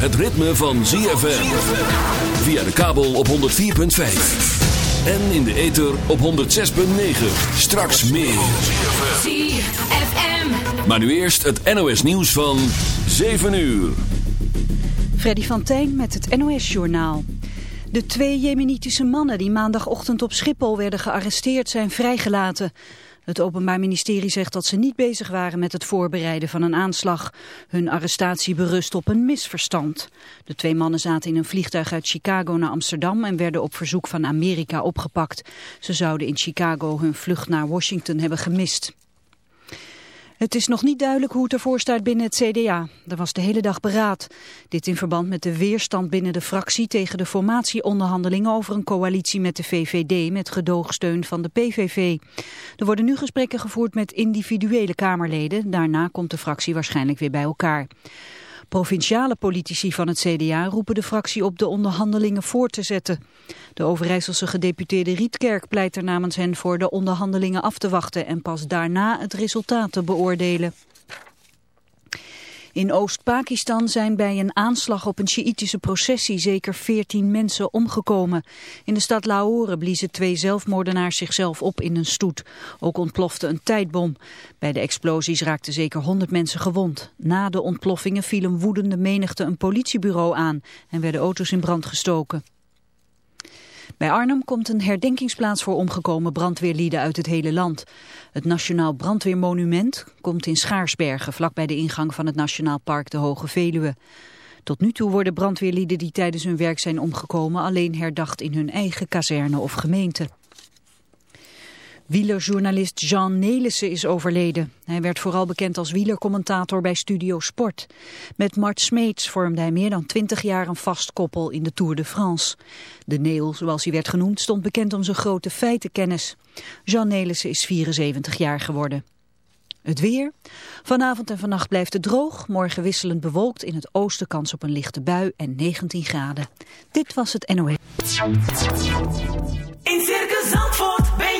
het ritme van ZFM. Via de kabel op 104.5. En in de ether op 106.9. Straks meer. ZFM. Maar nu eerst het NOS nieuws van 7 uur. Freddy van Tijn met het NOS-journaal. De twee jemenitische mannen die maandagochtend op Schiphol werden gearresteerd zijn vrijgelaten. Het Openbaar Ministerie zegt dat ze niet bezig waren met het voorbereiden van een aanslag. Hun arrestatie berust op een misverstand. De twee mannen zaten in een vliegtuig uit Chicago naar Amsterdam en werden op verzoek van Amerika opgepakt. Ze zouden in Chicago hun vlucht naar Washington hebben gemist. Het is nog niet duidelijk hoe het ervoor staat binnen het CDA. Er was de hele dag beraad. Dit in verband met de weerstand binnen de fractie tegen de formatieonderhandelingen over een coalitie met de VVD met gedoogsteun van de PVV. Er worden nu gesprekken gevoerd met individuele Kamerleden. Daarna komt de fractie waarschijnlijk weer bij elkaar. Provinciale politici van het CDA roepen de fractie op de onderhandelingen voort te zetten. De Overijsselse gedeputeerde Rietkerk pleit er namens hen voor de onderhandelingen af te wachten en pas daarna het resultaat te beoordelen. In Oost-Pakistan zijn bij een aanslag op een Sjiïtische processie zeker 14 mensen omgekomen. In de stad Lahore bliezen twee zelfmoordenaars zichzelf op in een stoet. Ook ontplofte een tijdbom. Bij de explosies raakten zeker 100 mensen gewond. Na de ontploffingen viel een woedende menigte een politiebureau aan en werden auto's in brand gestoken. Bij Arnhem komt een herdenkingsplaats voor omgekomen brandweerlieden uit het hele land. Het Nationaal Brandweermonument komt in Schaarsbergen, vlakbij de ingang van het Nationaal Park de Hoge Veluwe. Tot nu toe worden brandweerlieden die tijdens hun werk zijn omgekomen alleen herdacht in hun eigen kazerne of gemeente. Wielerjournalist Jean Nelissen is overleden. Hij werd vooral bekend als wielercommentator bij Studio Sport. Met Mart Smeets vormde hij meer dan twintig jaar een vast koppel in de Tour de France. De Neel, zoals hij werd genoemd, stond bekend om zijn grote feitenkennis. Jean Nelissen is 74 jaar geworden. Het weer. Vanavond en vannacht blijft het droog. Morgen wisselend bewolkt. In het oosten kans op een lichte bui en 19 graden. Dit was het NOS. In Circus Zandvoort ben artiest.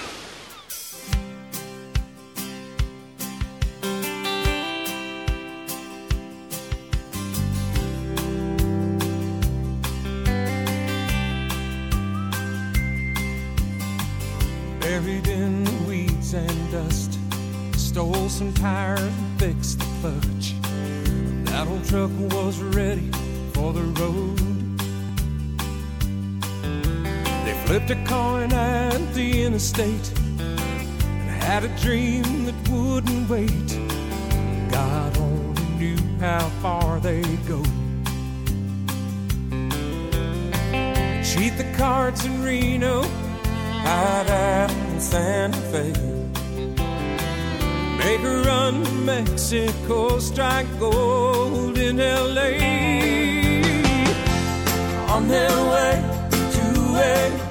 Stole some tires and fixed the clutch. That old truck was ready for the road. They flipped a coin at the interstate and had a dream that wouldn't wait. God only knew how far they'd go. Cheat the cards in Reno, hide out in Santa Fe. Make a run to Mexico, strike gold in LA. On their way to a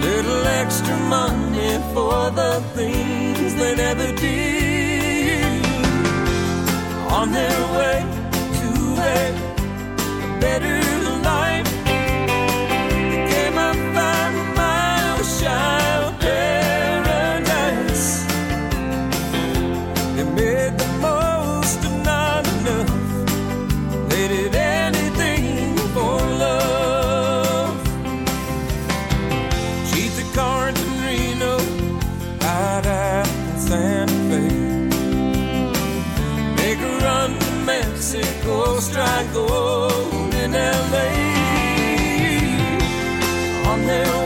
Little extra money for the things they never did. On their way to a better Mexico, strike gold in LA. On their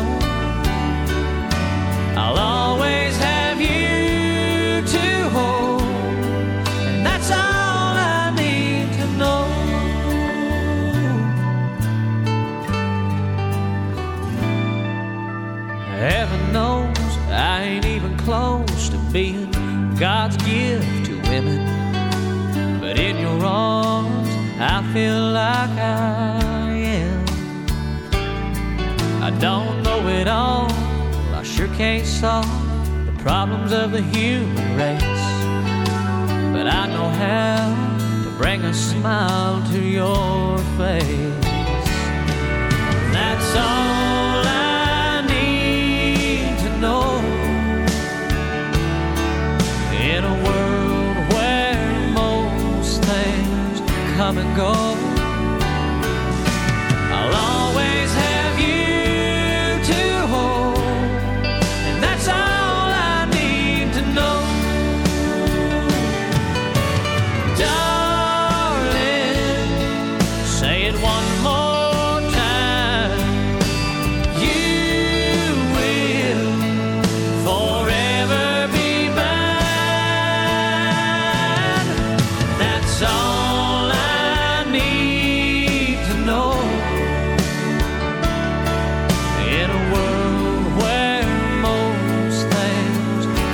women. But in your arms, I feel like I am. I don't know it all, I sure can't solve the problems of the human race. But I know how to bring a smile to your face. come and go.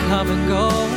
come and go.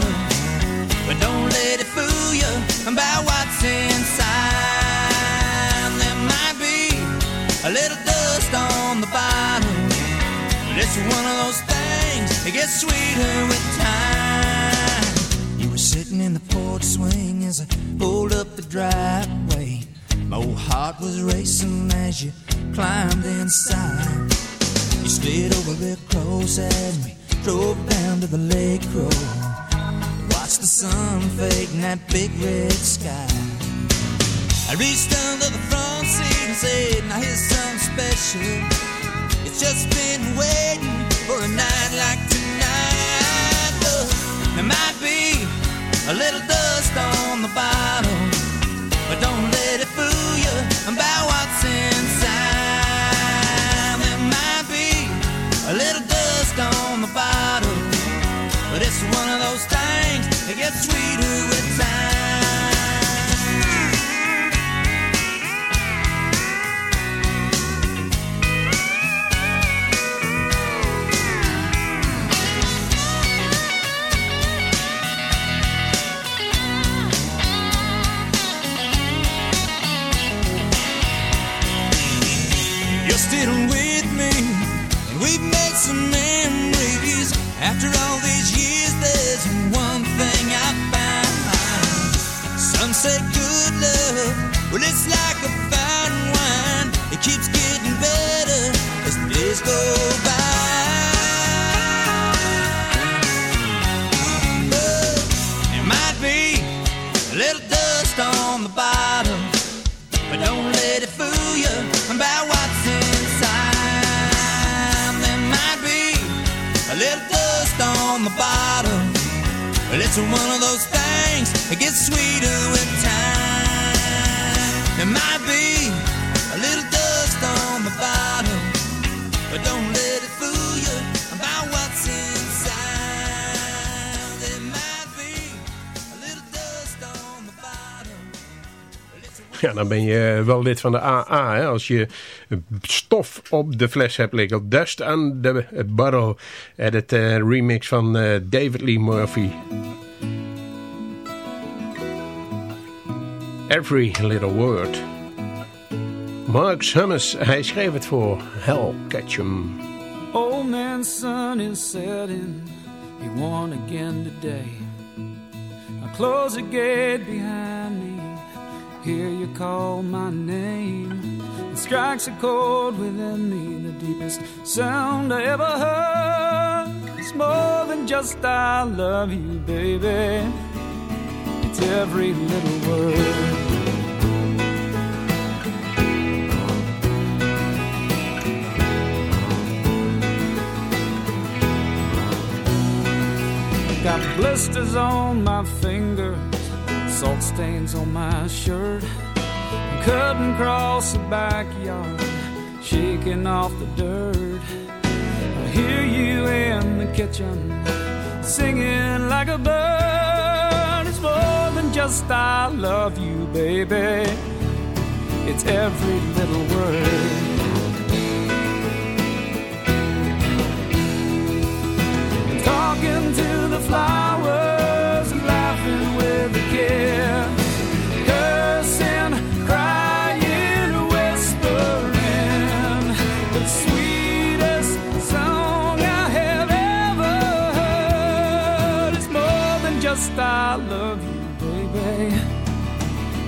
but don't let it fool you about what's inside. There might be a little dust on the bottom, but it's one of those things that gets sweeter with time. You were sitting in the porch swing as I pulled up the driveway. My old heart was racing as you climbed inside. You slid over real close as we drove down to the lake road. The sun fade in that big red sky. I reached under the front seat and said, Now here's something special. It's just been waiting for a night like tonight. There might be a little dust on the bottom, things it's like a fine one, it keeps getting better. Doesn't go by There might be a little dust on the bottom. But don't let it fool you by what's inside. There might be a little dust on the bottom. But it's one of those things that gets sweeter with time. There might be a little dust on the bottom. But don't let it fool you about what's inside. There might be a little dust on the bottom. Ja, dan ben je wel lid van de AA. Hè? Als je stof op de fles hebt liggen. Dust on the Bottle. Edit eh, remix van eh, David Lee Murphy. Every Little Word. Mark Summers, hij schreef het voor Hal Ketchum. Old man's sun is setting. He won again today. I close the gate behind me. Hear you call my name. It strikes a chord within me, the deepest sound I ever heard. It's more than just I love you, baby. Every little word. Got blisters on my fingers, salt stains on my shirt. Cutting across the backyard, shaking off the dirt. I hear you in the kitchen, singing like a bird. Than just I love you, baby. It's every little word. talking to the flowers,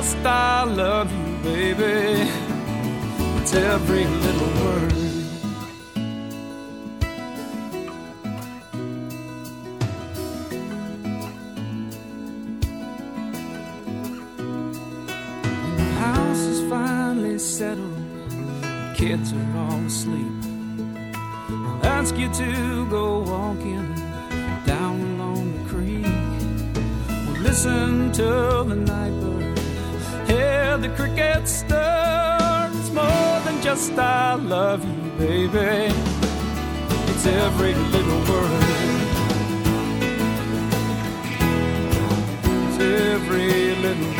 just I love you, baby. It's every little word. The house is finally settled, kids are all asleep. I'll ask you to go walking down along the creek. We'll listen till the night the crickets stir. It's more than just I love you, baby. It's every little word. It's every little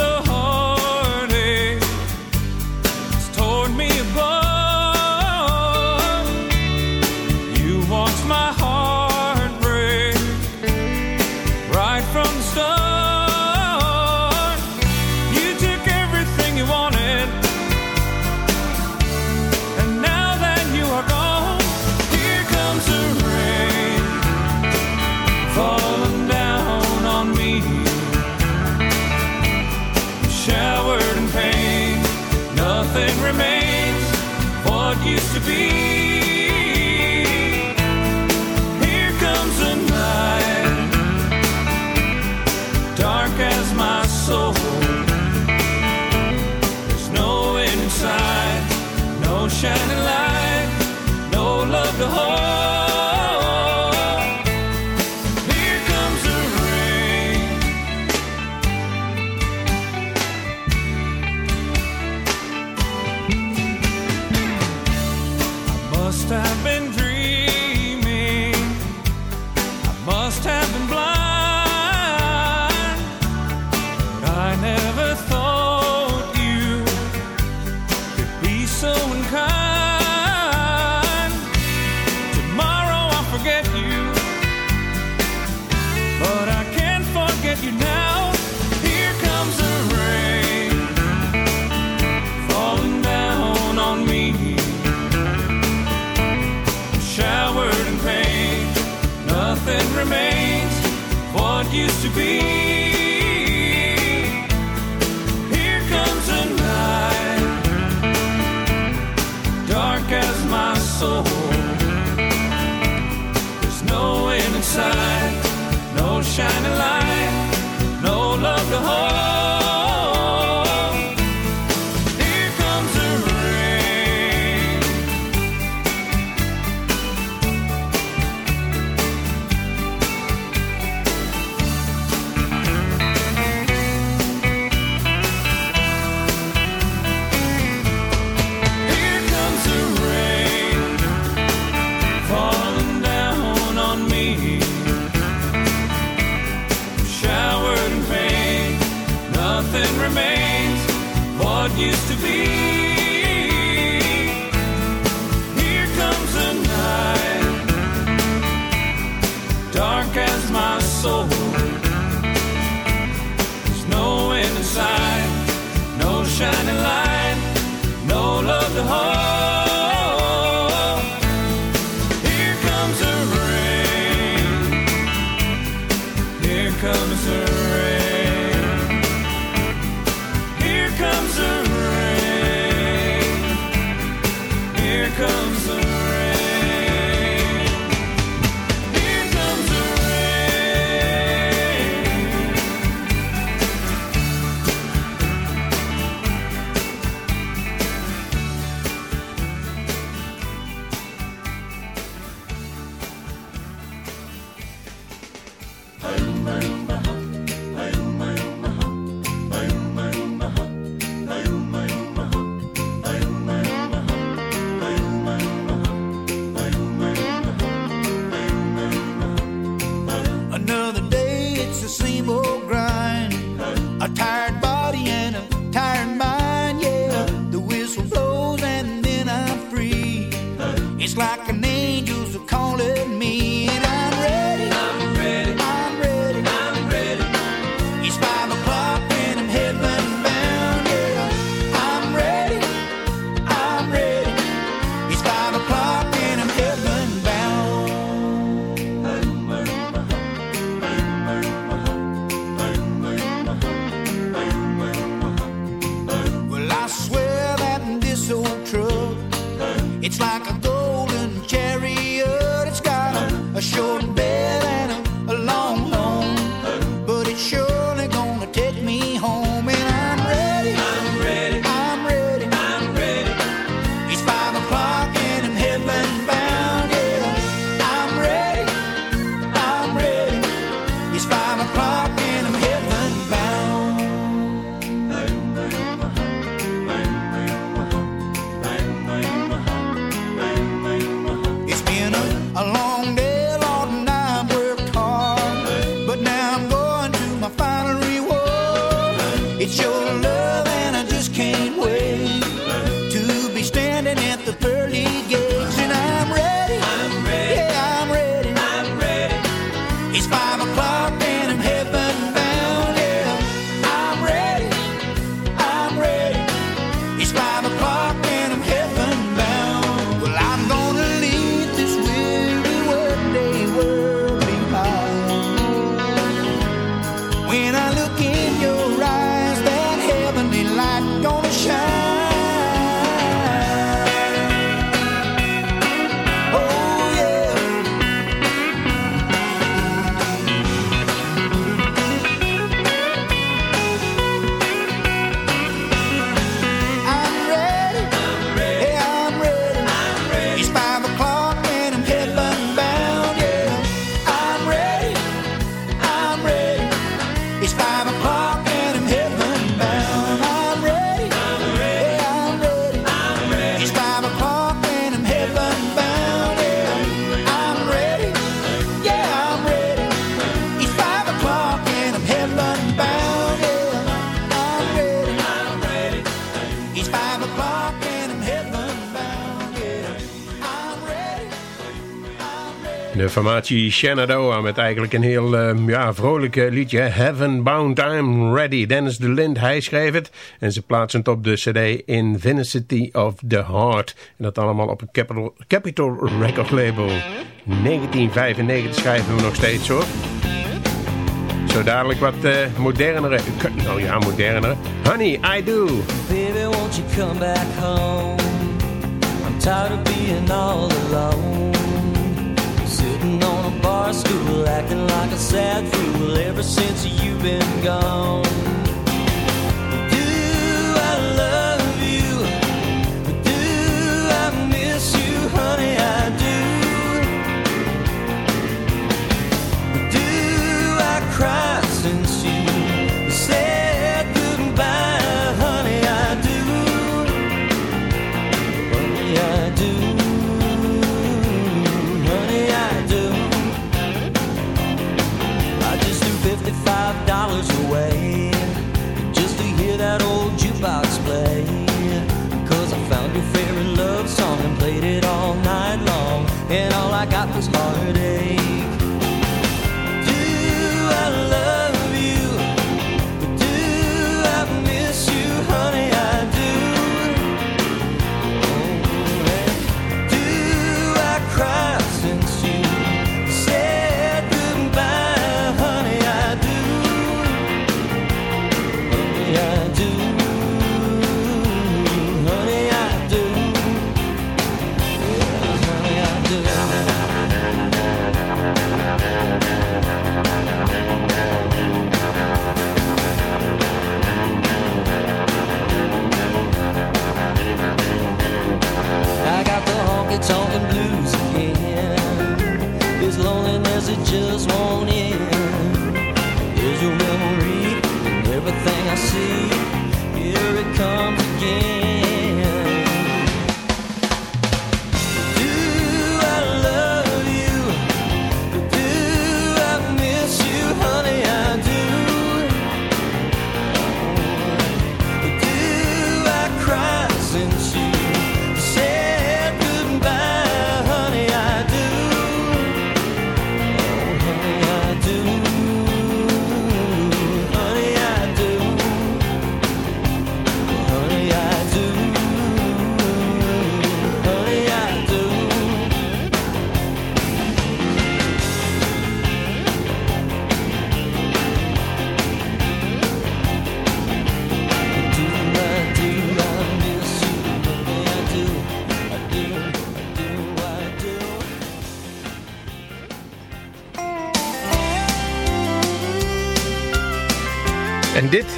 in sight, no shining light, nothing remains what used to be. like a golden chariot. It's got a, a short De formatie Shenandoah met eigenlijk een heel eh, ja, vrolijk eh, liedje. Heaven Bound, I'm Ready. Dennis de Lind, hij schreef het. En ze plaatsen het op de cd Infinity of the Heart. En dat allemaal op een Capitol, Capitol Record label. 1995 schrijven we nog steeds hoor. Zo dadelijk wat uh, modernere, nou ja, modernere. Honey, I do. Baby, won't you come back home? I'm tired of being all alone. Sitting on a bar stool, acting like a sad fool ever since you've been gone.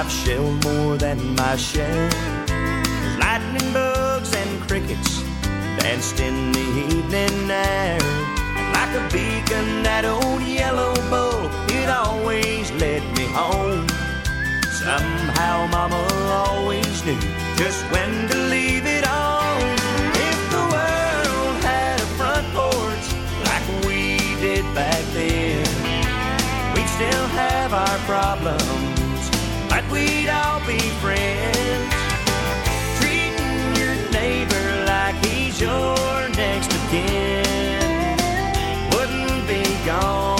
I've shelled more than my share. Lightning bugs and crickets danced in the evening air. And like a beacon, that old yellow bull, it always led me home. Somehow Mama always knew just when to leave it on. If the world had a front porch like we did back then, we'd still have our problems, we'd all be friends. Treating your neighbor like he's your next kin wouldn't be gone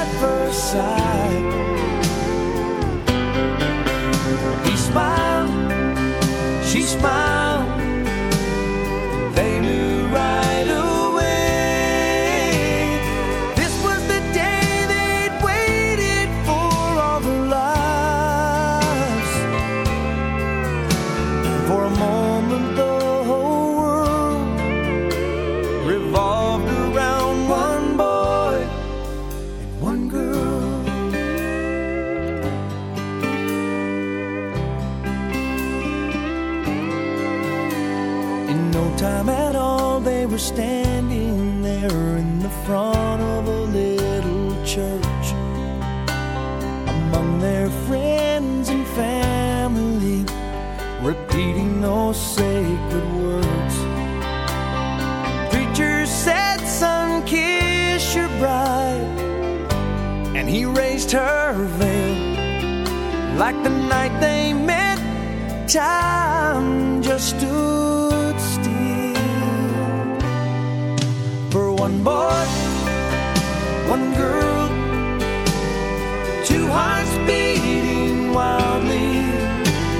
sight. He smiled, she smiled, standing there in the front of a little church among their friends and family, repeating those sacred words. Preacher said, Son, kiss your bride, and he raised her veil like the night they met. Time just stood for one boy, one girl, two hearts beating wildly.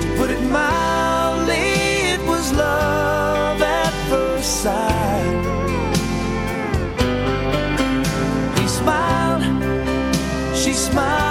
To put it mildly, it was love at first sight. He smiled, she smiled,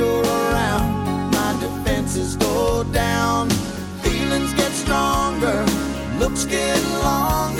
you're around, my defenses go down. Feelings get stronger, looks get longer.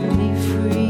set me free.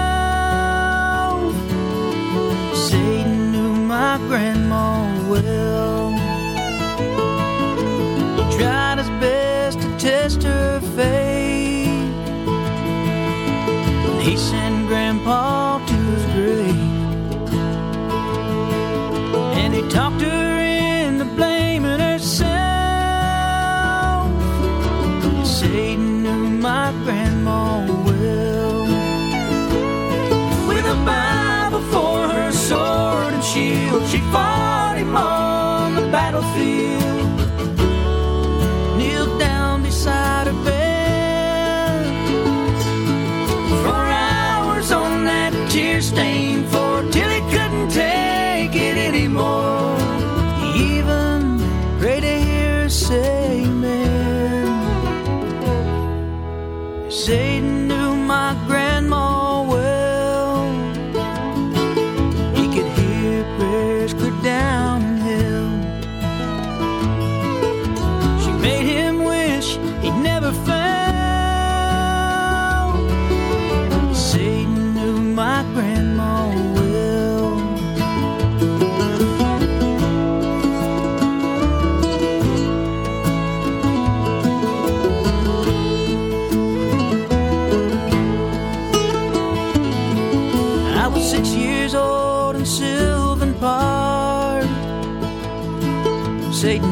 ground. feel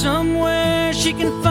somewhere she can find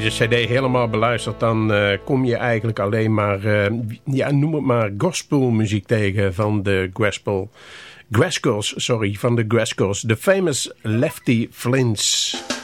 deze cd helemaal beluistert... dan eh, kom je eigenlijk alleen maar, uh, ja, noem het maar gospelmuziek tegen van de gospel... Graskos, sorry, van de Graskos. de famous Lefty Flints.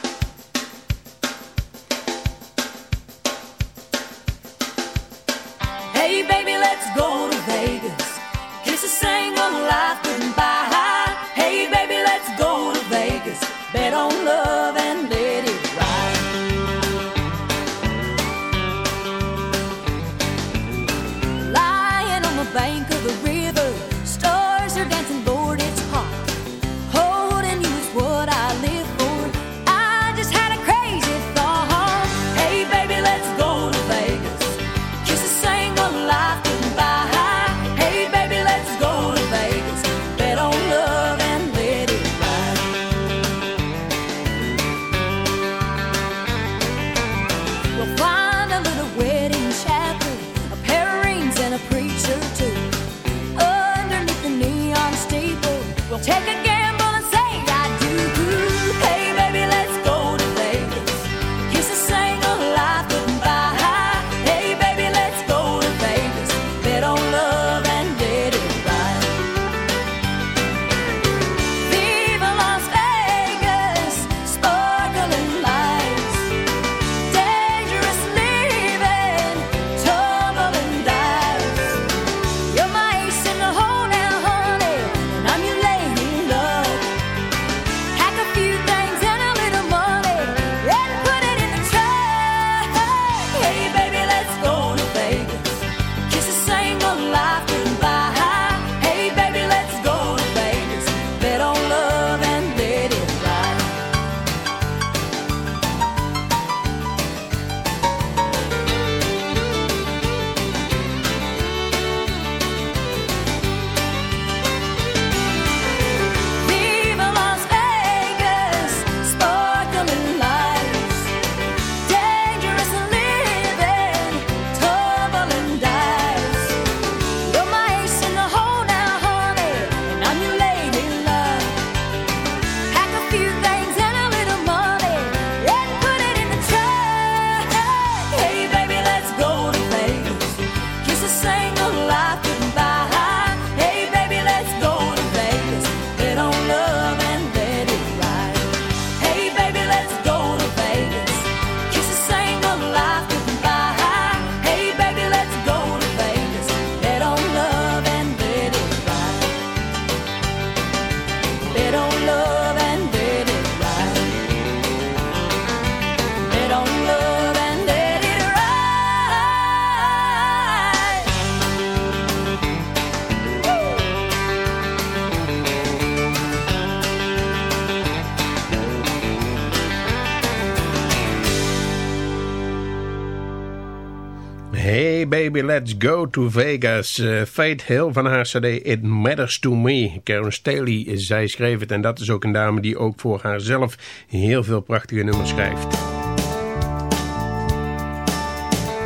Let's Go to Vegas. Uh, Fate Hill van haar cd It Matters to Me. Karen Staley, eh, zij schreef het en dat is ook een dame die ook voor haarzelf heel veel prachtige nummers schrijft.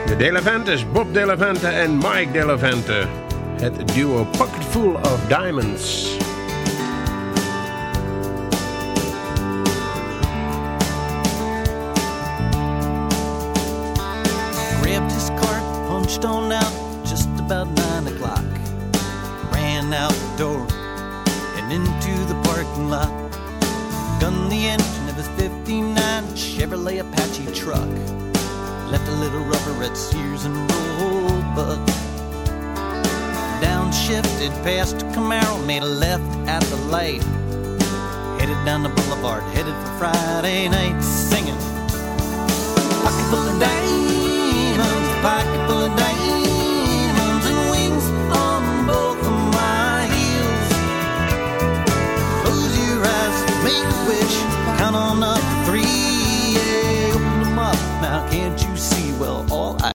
De Delevantes, Bob Delevante en Mike Delevante. Het duo Pocketful of Diamonds. 59 Chevrolet Apache truck. Left a little rubber at Sears and Roebuck. Downshifted past Camaro, made a left at the light. Headed down the boulevard, headed for Friday night, singing. Pocket full of diamonds.